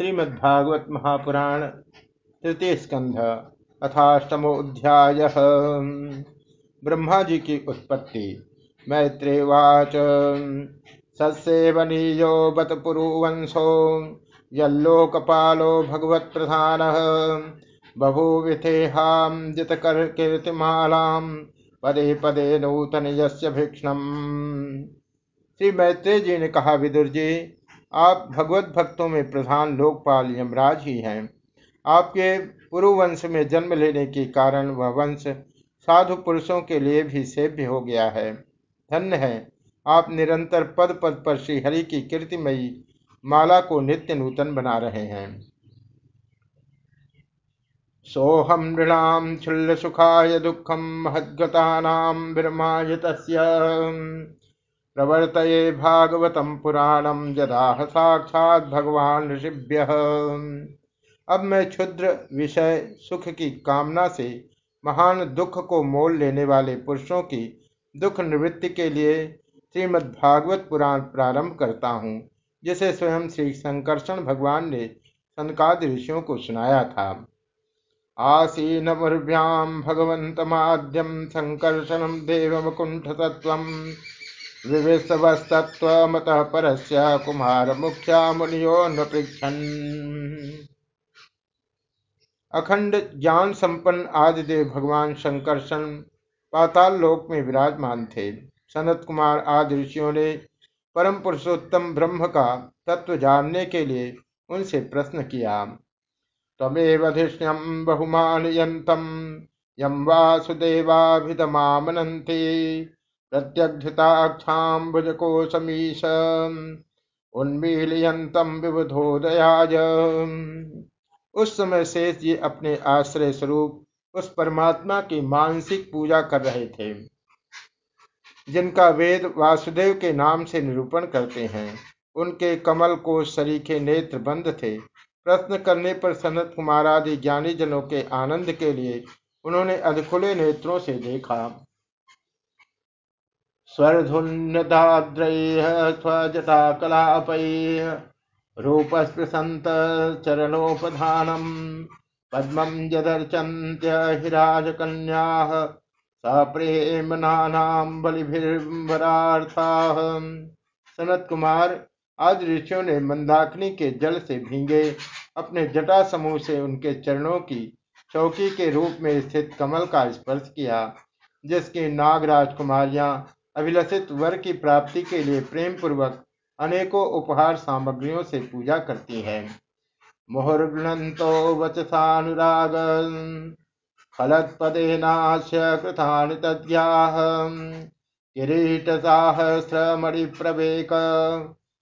श्रीमद्भागवत महापुराण तृतीय स्कंध अथाष्टमोध्याय ब्रह्मा जी की उत्पत्ति। मैत्रेवाच। सत्सेवनीयो बत पुरुवंशो यल्लोकपालो भगवत प्रधान बभूविथेहाम जितकर कीर्तिमालाम पदे पदे नूतन यस्य भीक्षण श्री मैत्रेय जी ने कहा, विदुर जी आप भगवत भक्तों में प्रधान लोकपाल यमराज ही हैं। आपके पुरुवंश में जन्म लेने के कारण वह वंश साधु पुरुषों के लिए भी सेव्य हो गया है। धन्य है। आप निरंतर पद पद पर श्रीहरि की कीर्तिमयी माला को नित्य नूतन बना रहे हैं। सोहम नृणाम छुल्ल सुखाय दुखम महद्गता विरमाय प्रवर्तये भागवतम पुराणम जदाह साक्षात भगवान ऋषिभ्य। अब मैं क्षुद्र विषय सुख की कामना से महान दुख को मोल लेने वाले पुरुषों की दुख निवृत्ति के लिए श्रीमद् भागवत पुराण प्रारंभ करता हूँ, जिसे स्वयं श्री संकर्षण भगवान ने सनकाद ऋषियों को सुनाया था। आसीन भगवंत माध्यम संकर्षण देव मुकुंठ तत्व विविस्तवस्तत्वमतः परस्य कुमार मुख्या मुनियो न अखंड ज्ञान संपन्न आदिदेव भगवान शंकरशन पाताल लोक में विराजमान थे। सनत कुमार आदि ऋषियों ने परम पुरुषोत्तम ब्रह्म का तत्व जानने के लिए उनसे प्रश्न किया। तमेव धृष्यम बहुमान यम वासुदेवाभिदमामनंती प्रत्यग्धताक्षाम्बुजकोशमीश उन्मीलयंतम विबुधोदयाज उस समय शेष जी अपने आश्रय स्वरूप उस परमात्मा की मानसिक पूजा कर रहे थे, जिनका वेद वासुदेव के नाम से निरूपण करते हैं। उनके कमल को सरीखे नेत्र बंद थे। प्रश्न करने पर सनत कुमार आदि ज्ञानी जनों के आनंद के लिए उन्होंने अधखुले नेत्रों से देखा। स्वर्धुन्नदाद्रैः स्वजटाकलापैः रूपस्पृशन्त चरणोपधानम् पद्मं यदर्चन्त्यहिराजकन्याः सप्रेमनानां बलिभिर्वरार्थाः। सनत कुमार आज ऋषियों ने मंदाकिनी के जल से भींगे अपने जटा समूह से उनके चरणों की चौकी के रूप में स्थित कमल का स्पर्श किया, जिसकी नागराज कुमारियाँ अभिलषित वर की प्राप्ति के लिए प्रेम पूर्वक अनेकों उपहार सामग्रियों से पूजा करती है। मुहुर्गणंतो वचसानुराग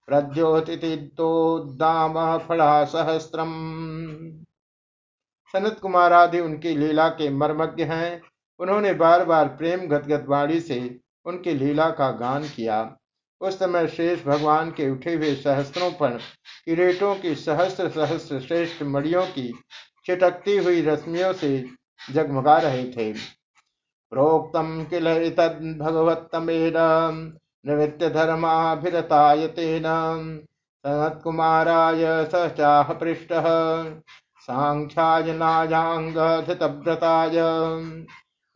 प्रद्योतितोद्दाम फला सहस्रम सनत कुमार आदि उनकी लीला के मर्मज्ञ हैं। उन्होंने बार बार प्रेम गदगद वाणी से उनकी लीला का गान किया। उस समय शेष भगवान के उठे हुए सहस्त्रों पर किरीटों की सहस्त्र सहस्त्र श्रेष्ठ मड़ियों की छिटकती हुई रश्मियों से जगमगा रहे थे। प्रोक्तम किल भगवत्तमेन निवृत्त धर्माभिरताय तेन। सनत कुमाराय सचाह पृष्ठ सांख्याय नाजांग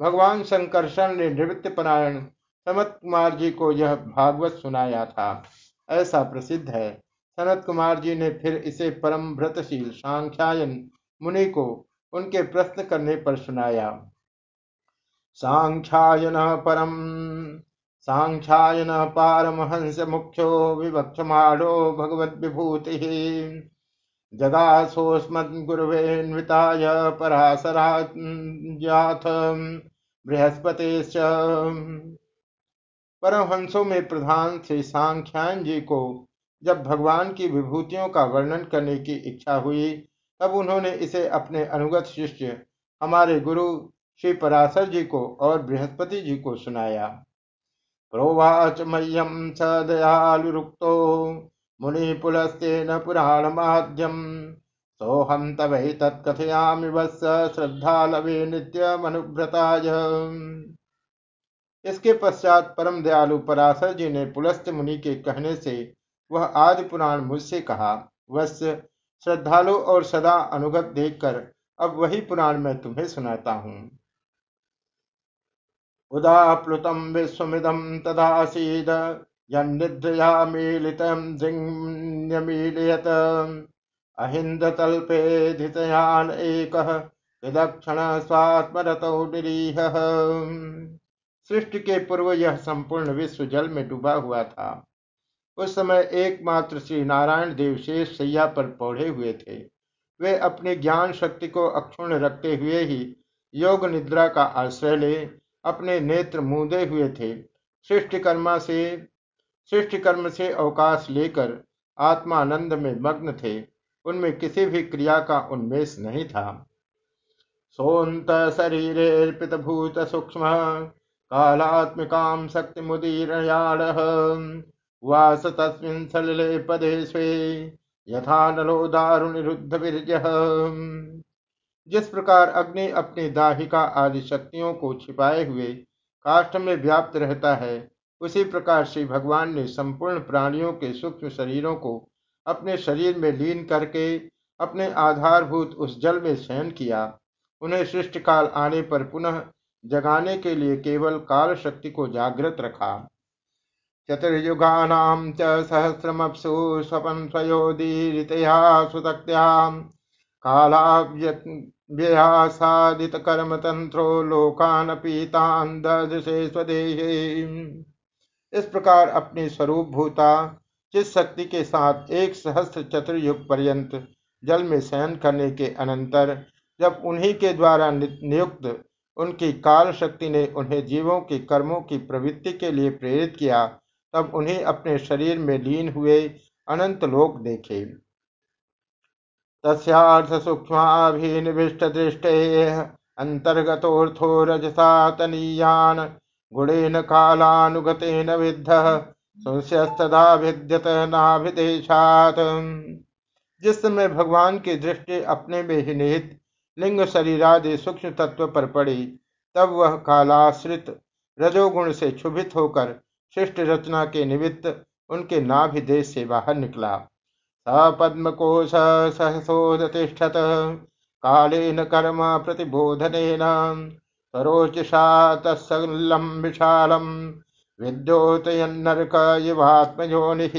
भगवान संकर्षण ने निवृत्त परायण सनत कुमार जी को यह भागवत सुनाया था। ऐसा प्रसिद्ध है। सनत कुमार जी ने फिर इसे परम व्रतशील सांख्यायन मुनि को उनके प्रश्न करने पर सुनाया। सांख्यायन परम, सांख्यायन पारमहंस मुख्यो विवक्षमाणो भगवत विभूति। जगासोस्मद्गुरुवेन्विताय पराशराथ बृहस्पति परमहंसों में प्रधान श्री सांख्यान जी को जब भगवान की विभूतियों का वर्णन करने की इच्छा हुई, तब उन्होंने इसे अपने अनुगत शिष्य, हमारे गुरु श्री पराशर जी को और बृहस्पति जी को सुनाया। प्रोवाच मह्यम स दयालुरुक्तो मुनि पुलस्तेन पुराण माध्यम सोहम तब तत्कथयामि वत्स श्रद्धा लवे नित्यमनुव्रताय। इसके पश्चात परम दयालु पराशर जी ने पुलस्त मुनि के कहने से वह आदि पुराण मुझसे कहा वश्य श्रद्धालु और सदा अनुगत देखकर अब वही पुराण मैं तुम्हें सुनाता हूँ। उदाप्लुतं विश्वमिदं तदासीद यन्निद्रया मीलितं जिङ्यमीलयत् अहिन्दतल्पेधितयान् एकः विलक्षण स्वात्मरतौ निरीहः। सृष्टि के पूर्व यह संपूर्ण विश्व जल में डूबा हुआ था। उस समय एकमात्र श्री नारायण देव शेष सैया पर पौधे हुए थे। वे अपनी ज्ञान शक्ति को अक्षुण रखते हुए ही योग निद्रा का आश्रय ले अपने नेत्र मूंदे हुए थे। सृष्टि कर्मा से, सृष्टि कर्म से अवकाश लेकर आत्मानंद में मग्न थे। उनमें किसी भी क्रिया का उन्मेष नहीं था। सोन्त शरीरेर्पित भूत सूक्ष्म कालात्मिकां शक्तिमुदीरयाणः वास तस्मिन् सलिले पदे स्वे यथा नलो दारुणिरुद्ध जिस प्रकार अग्नि अपनी दाहिका आदि शक्तियों को छिपाए हुए काष्ठ में व्याप्त रहता है, उसी प्रकार श्री भगवान ने संपूर्ण प्राणियों के सूक्ष्म शरीरों को अपने शरीर में लीन करके अपने आधारभूत उस जल में शयन किया। उन्हें सृष्टि काल आने पर पुनः जगाने के लिए केवल काल शक्ति को जागृत रखा। चतुर्युगानां च स्वपन् स्वयोदीरितया सुतक्त्याम् कालाव्ययासादितकर्मतन्त्रो लोकानपि तान् ददृशे स्वदेहे। इस प्रकार अपनी स्वरूप भूता जिस शक्ति के साथ एक सहस्त्र चतुर्युग पर्यंत जल में शयन करने के अनंतर, जब उन्हीं के द्वारा नियुक्त उनकी काल शक्ति ने उन्हें जीवों के कर्मों की प्रवृत्ति के लिए प्रेरित किया, तब उन्हें अपने शरीर में लीन हुए अनंत लोक देखे। तस्यार्थसूक्ष्माभिनिविष्टदृष्टेः अन्तर्गतोऽर्थो रजसा तनीयान्, गुणेन कालानुगतेन विद्धः, संशयस्तदा भिद्यत नाभिदेशात्। जिस समय भगवान की दृष्टि अपने में ही निहित लिंग शरीरादि सूक्ष्म तत्व पर पड़ी, तब वह कालाश्रित रजोगुण से क्षुभित होकर शिष्ट रचना के निमित्त उनके नाभि देश से बाहर निकला। स सपद्मकोश सहसोदतिष्ठत कालेन कर्म प्रतिबोधनेन सरोचिषा तत्सल्लं विशालं विद्योतयन्नरक युवात्मयोनिः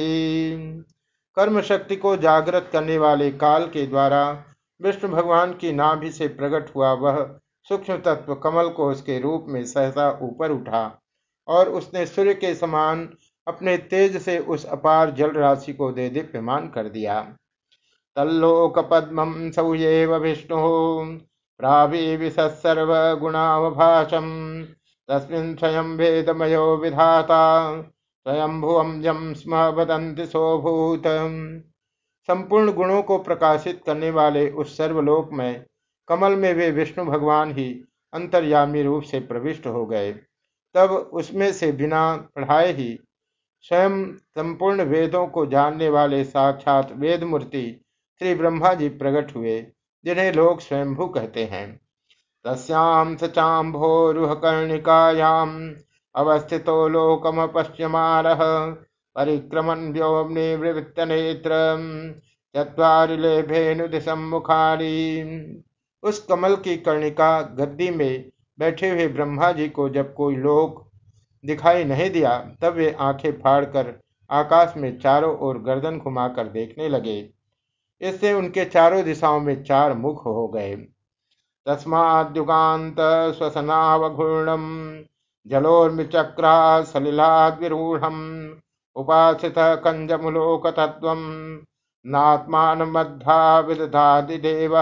कर्म शक्ति को जागृत करने वाले काल के द्वारा विष्णु भगवान की नाभि से प्रकट हुआ वह सूक्ष्म तत्व कमल को उसके रूप में सहसा ऊपर उठा और उसने सूर्य के समान अपने तेज से उस अपार जल राशि को दे दीप्यमान कर दिया। तल्लोक पद्म सौएव विष्णु प्राविसर्व गुणावभाषम तस्मिन् स्वयं वेदमयो विधाता। स्वयं भुवं जम स्म वदंति सोभूत संपूर्ण गुणों को प्रकाशित करने वाले उस सर्वलोक में कमल में वे विष्णु भगवान ही अंतर्यामी रूप से प्रविष्ट हो गए। तब उसमें से बिना पढ़ाए ही स्वयं संपूर्ण वेदों को जानने वाले साक्षात वेद मूर्ति श्री ब्रह्मा जी प्रकट हुए, जिन्हें लोग स्वयंभू कहते हैं। तस्याम सचाम्भोरुह कर्णिकायाम अवस्थितो लोकम पश्चिमार परिक्रमण व्योमने वृत्त नेत्र चुलेभेनु मुखारी उस कमल की कर्णिका गद्दी में बैठे हुए ब्रह्मा जी को जब कोई लोक दिखाई नहीं दिया, तब वे आँखें फाड़कर आकाश में चारों ओर गर्दन घुमाकर देखने लगे। इससे उनके चारों दिशाओं में चार मुख हो गए। तस्माद्युगान्त श्वसनावघूर्णम जलोर्मिचक्रा सलिलाद विरूढ़ उपासित तत्व नात्मान मध्या विदधादिदेव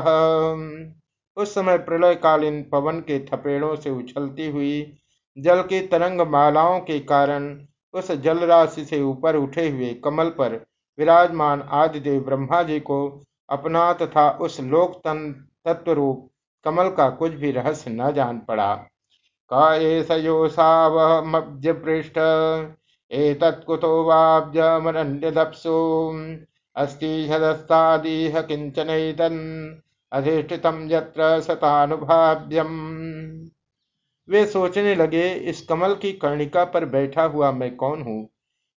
उस समय प्रलयकालीन पवन के थपेड़ों से उछलती हुई जल की तरंग मालाओं के कारण उस जल राशि से ऊपर उठे हुए कमल पर विराजमान आदिदेव ब्रह्मा जी को अपना तथा उस लोक तत्व रूप कमल का कुछ भी रहस्य न जान पड़ा। काये पृष्ठ एतत्कुतो वाब्जमरण्यदप्सु अस्ति हदस्तादीह किञ्चनैतन्, अधिष्ठितं यत्र सतानुभाव्यम्। वे सोचने लगे, इस कमल की कर्णिका पर बैठा हुआ मैं कौन हूँ?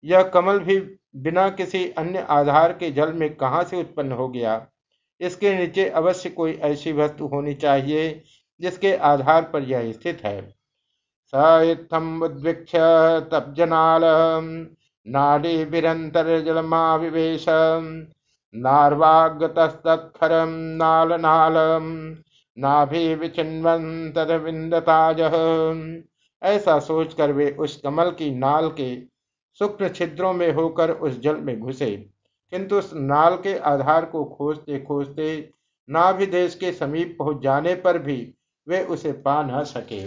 यह कमल भी बिना किसी अन्य आधार के जल में कहाँ से उत्पन्न हो गया? इसके नीचे अवश्य कोई ऐसी वस्तु होनी चाहिए जिसके आधार पर यह स्थित है। सत्थम उद्वीक्ष तब्जनाल नाड़ी विरंतर जलमाविवेश नार्वागतस्तत्खरम नाल नालम नाभि विचिन्वन तदविंदताज ऐसा सोचकर वे उस कमल की नाल के सूक्ष्म छिद्रों में होकर उस जल में घुसे। किंतु उस नाल के आधार को खोजते खोजते नाभिदेश के समीप पहुँच जाने पर भी वे उसे पा न सके।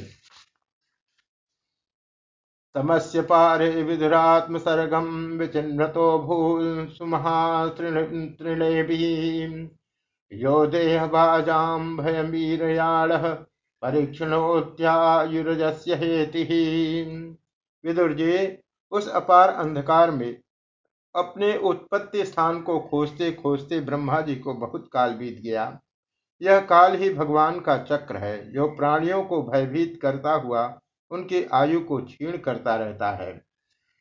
तमस्य पारे विधुरात्म सर्गम विचिन्नतो भूल सुमहातृणे यो देह बाजाम भयमीरयाण परीक्षणोत्यायुरजस्य हेति। विदुर जी उस अपार अंधकार में अपने उत्पत्ति स्थान को खोजते खोजते ब्रह्मा जी को बहुत काल बीत गया। यह काल ही भगवान का चक्र है। जो प्राणियों को भयभीत करता हुआ उनकी आयु को क्षीण करता रहता है।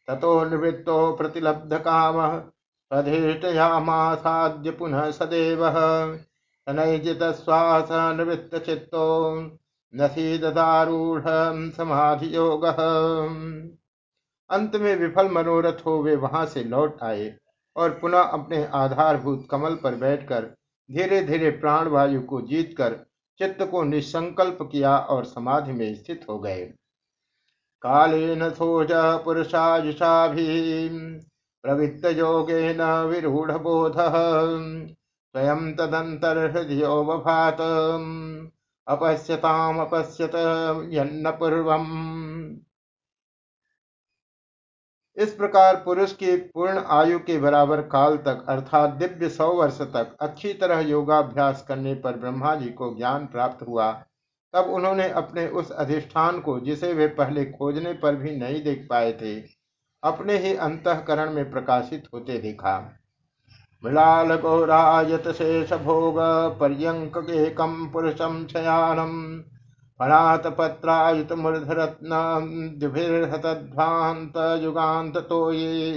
ततो निवृत्तो प्रतिलब्ध काम स्वधेष्टयामासाद्य पुनः सदैव। तनैजित श्वास निवृत्त चित्तो नसीदारूढ़ समाधि योग अंत में विफल मनोरथ हो वे वहाँ से लौट आए और पुनः अपने आधारभूत कमल पर बैठकर धीरे धीरे प्राणवायु को जीतकर चित्त को निसंकल्प किया और समाधि में स्थित हो गए। कालेन सोज पुरुषायुषा भी प्रवृत्त योगेन विरूढ़ बोध स्वयं तदंतर हृदय भात अपश्यताम अपश्यत यन्न पूर्वम। इस प्रकार पुरुष की पूर्ण आयु के बराबर काल तक, अर्थात दिव्य सौ वर्ष तक, अच्छी तरह योगाभ्यास करने पर ब्रह्मा जी को ज्ञान प्राप्त हुआ। तब उन्होंने अपने उस अधिष्ठान को, जिसे वे पहले खोजने पर भी नहीं देख पाए थे, अपने ही अंतकरण में प्रकाशित होते देखा। मृलाल गौरायत शेष भोग पर्यंक एकम पुरुषम शयानम फणातपत्रायुत मूर्धरत्नभिर्हतध्वांत युगांत तो ये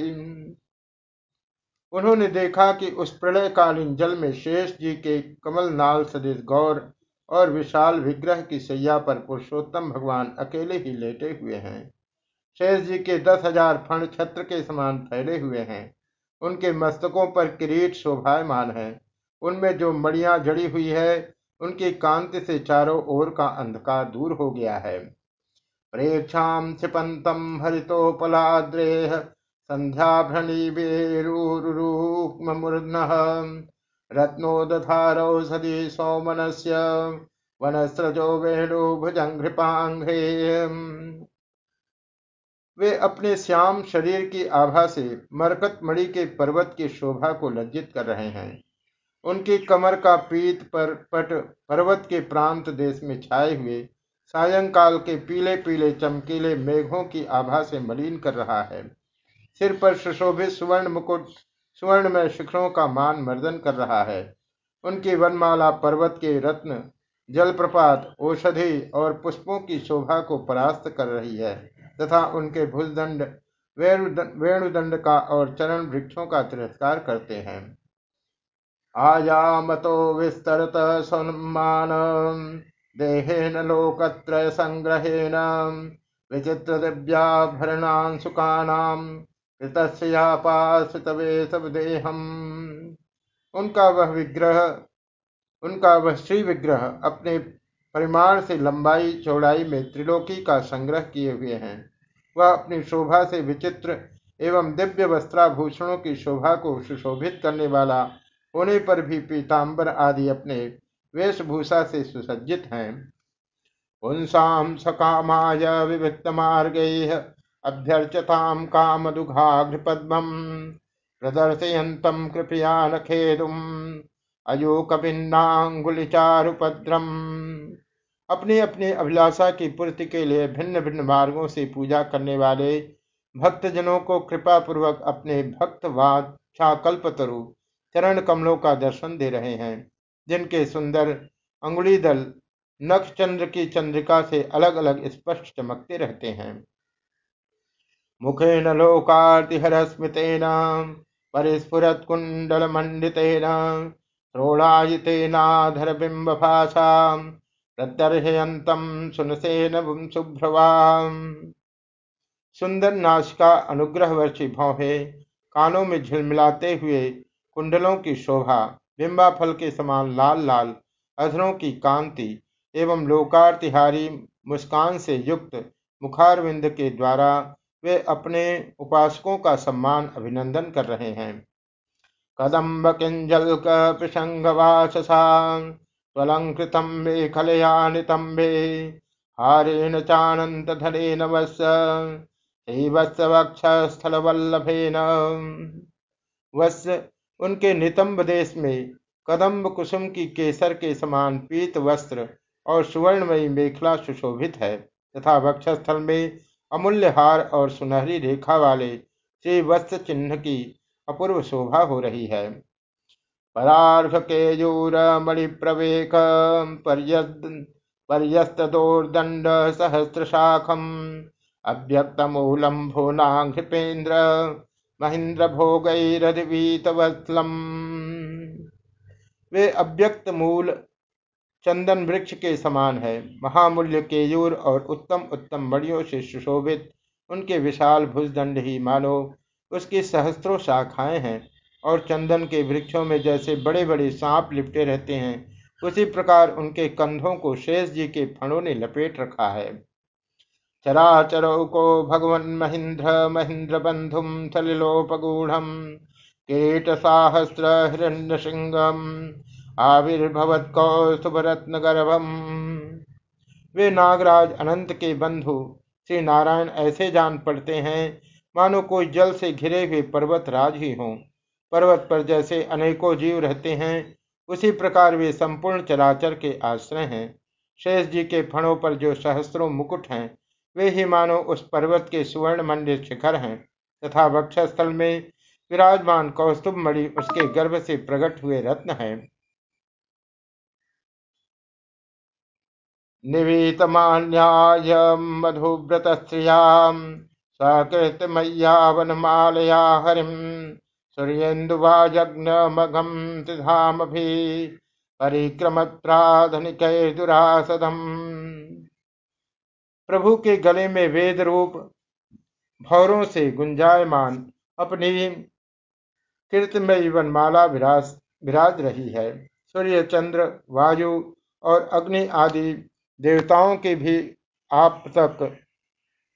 उन्होंने देखा कि उस प्रलयकालीन जल में शेष जी के कमल नाल सदिश गौर और विशाल विग्रह की सैया पर पुरुषोत्तम भगवान अकेले ही लेटे हुए हैं। शेष जी के दस हज़ार फण छत्र के समान फैले हुए हैं। उनके मस्तकों पर किरीट शोभायमान है। उनमें जो मड़ियाँ जड़ी हुई है, उनकी कांति से चारों ओर का अंधकार दूर हो गया है। प्रेक्षाम क्षिपंतम हरितोपलाद्रेह संध्याभ्रणी बेरूरूक्मूर्न रत्नोदधारौषधि सौमनस्य, वनस्रजो वेणु भुजंघ्रिपांघ्रे वे अपने श्याम शरीर की आभा से मरकत मणि के पर्वत की शोभा को लज्जित कर रहे हैं। उनकी कमर का पीत पर पट पर्वत के प्रांत देश में छाए हुए, सायंकाल के पीले पीले चमकीले मेघों की आभा से मलिन कर रहा है। सिर पर सुशोभित सुवर्ण मुकुट सुवर्ण में शिखरों का मान मर्दन कर रहा है। उनकी वनमाला पर्वत के रत्न, जलप्रपात, औषधि और पुष्पों की शोभा को परास्त कर रही है तथा उनके भुजदंड वेणुदंड का और चरण वृक्षों का तिरस्कार करते हैं। आयामतो विस्तरत सम्मान देहेन लोकत्रय संग्रहेण, विचित्र दिव्याभरणांशुकानाम देहम। उनका वह विग्रह, उनका वह श्री विग्रह अपने परिमाण से लंबाई, चौड़ाई में त्रिलोकी का संग्रह किए हुए हैं। वह अपनी शोभा से विचित्र एवं दिव्य वस्त्राभूषणों की शोभा को सुशोभित करने वाला होने पर भी पीताम्बर आदि अपने वेशभूषा से सुसज्जित हैं। पुंसाम सकामाय विविक्त मार्ग अभ्यर्चताम काम दुघाघ्र पद्मम प्रदर्शयंतम कृपया न खेदुम अयोकभिन्नांगुलिचारुपद्रम अपनी अपनी अभिलाषा की पूर्ति के लिए भिन्न भिन्न मार्गों से पूजा करने वाले भक्तजनों को कृपा पूर्वक अपने भक्त वाछा कल्पतरु चरण कमलों का दर्शन दे रहे हैं, जिनके सुंदर अंगुली दल नक्ष चंद्र की चंद्रिका से अलग अलग स्पष्ट चमकते रहते हैं। मुखेन लोकार्तिहर स्मृतेन परिस्फुरत कुंडल मंडितेन श्रोणायितेनाधर बिंब भाषा प्रत्यर्हयंतम सुनसेन शुभ्रवाम सुंदर नाश का अनुग्रह वर्षी भौहे कानों में झिलमिलाते हुए कुंडलों की शोभा बिंबा फल के समान लाल लाल, अधरों की कांति एवं लोकार्तिहारी मुस्कान से युक्त मुखारविंद के द्वारा वे अपने उपासकों का सम्मान, अभिनंदन कर रहे हैं। कदम्ब किंजल नितंबे हारेण वक्ष स्थल वल्लभेन उनके नितंब देश में कदम्ब कुसुम की केसर के समान पीत वस्त्र और सुवर्णमयी मेखला सुशोभित है, तथा वक्षस्थल में अमूल्य हार और सुनहरी रेखा वाले श्री वस्त्र चिन्ह की अपूर्व शोभा हो रही है। परार्घ केयूर मणिप्रवेक पर्यस्तोर्दंड सहस्र शाखम, अव्यक्त मूलम भुवनाघ्रिपेन्द्र महेंद्र भोगैरधिवीतवत्लम वे अव्यक्त मूल चंदन वृक्ष के समान है। महामूल्य केयूर और उत्तम उत्तम मणियों से सुशोभित, उनके विशाल भुजदंड ही मानो, उसकी सहस्त्रों शाखाएँ हैं और चंदन के वृक्षों में जैसे बड़े बड़े सांप लिपटे रहते हैं, उसी प्रकार उनके कंधों को शेष जी के फणों ने लपेट रखा है। चराचरौ को भगवन महेंद्र महेंद्र बंधुम सलिलोपगूढ़ किरीट साहस्र हिरण्य सिंहम आविर्भवत गर्भम वे नागराज अनंत के बंधु, श्री नारायण ऐसे जान पड़ते हैं, मानो कोई जल से घिरे हुए पर्वत राज ही हों। पर्वत पर जैसे अनेकों जीव रहते हैं, उसी प्रकार वे संपूर्ण चराचर के आश्रय हैं। शेष जी के फणों पर जो सहस्त्रों मुकुट हैं, वे ही मानो उस पर्वत के सुवर्ण मंडित शिखर हैं, तथा वक्षस्थल में विराजमान कौस्तुभ मणि उसके गर्भ से प्रकट हुए रत्न हैं। निवीतमान्याय मधुव्रतस्त्रियाँ सकृतमय्यावनमालया हरिं सूर्येन्दुवाजग्नमघं त्रिधामभि परिक्रमत्राधनिकैर्दुरासदम्। प्रभु के गले में वेद रूप भौरों से गुंजायमान अपनी कीर्तमयी वनमाला विराज विराज रही है। सूर्य, चंद्र, वायु और अग्नि आदि देवताओं के भी आप तक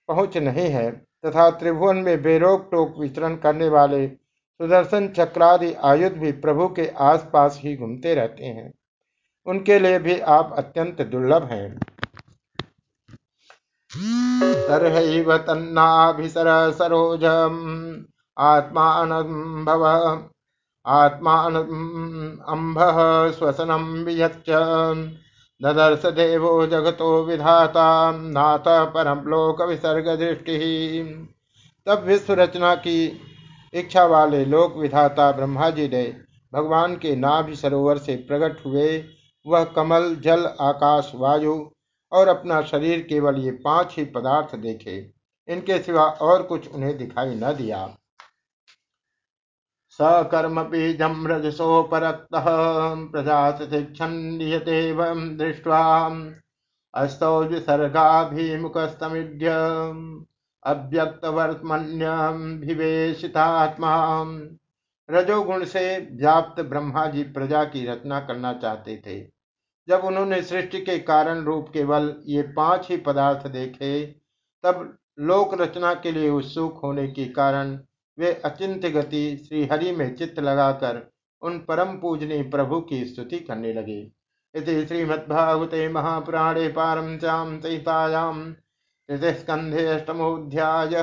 पहुँच नहीं है, तथा त्रिभुवन में बेरोक टोक विचरण करने वाले सुदर्शन चक्रादि आयुध भी प्रभु के आसपास ही घूमते रहते हैं। उनके लिए भी आप अत्यंत दुर्लभ हैं। तरहैव तन्नाभिसर स्वसनम ददर्श देवो जगतो विधाता नाथ परम लोक विसर्ग दृष्टि तब विश्व रचना की इच्छा वाले लोक विधाता ब्रह्मा जी ने भगवान के नाभि सरोवर से प्रकट हुए। वह कमल, जल, आकाश, वायु और अपना शरीर केवल ये पाँच ही पदार्थ देखे। इनके सिवा और कुछ उन्हें दिखाई न दिया। सकर्म बीजम रजसोपरक्तः प्रजातिक्षन्नियतेव दृष्ट्वा। अस्तौ विसर्गाभिमुखस्तमिड्य अव्यक्तवर्तमन्यभिवेशितात्मा रजोगुण से व्याप्त ब्रह्मा जी प्रजा की रचना करना चाहते थे। जब उन्होंने सृष्टि के कारण रूप केवल ये पाँच ही पदार्थ देखे, तब लोक रचना के लिए उत्सुक होने के कारण वे अचिंत्य गति श्रीहरि में चित्त लगाकर उन परम पूजनी प्रभु की स्तुति करने लगे। इति श्रीमद्भागवते महापुराणे पारम सहितायाम तृतीय स्कंधे अष्टमोध्याय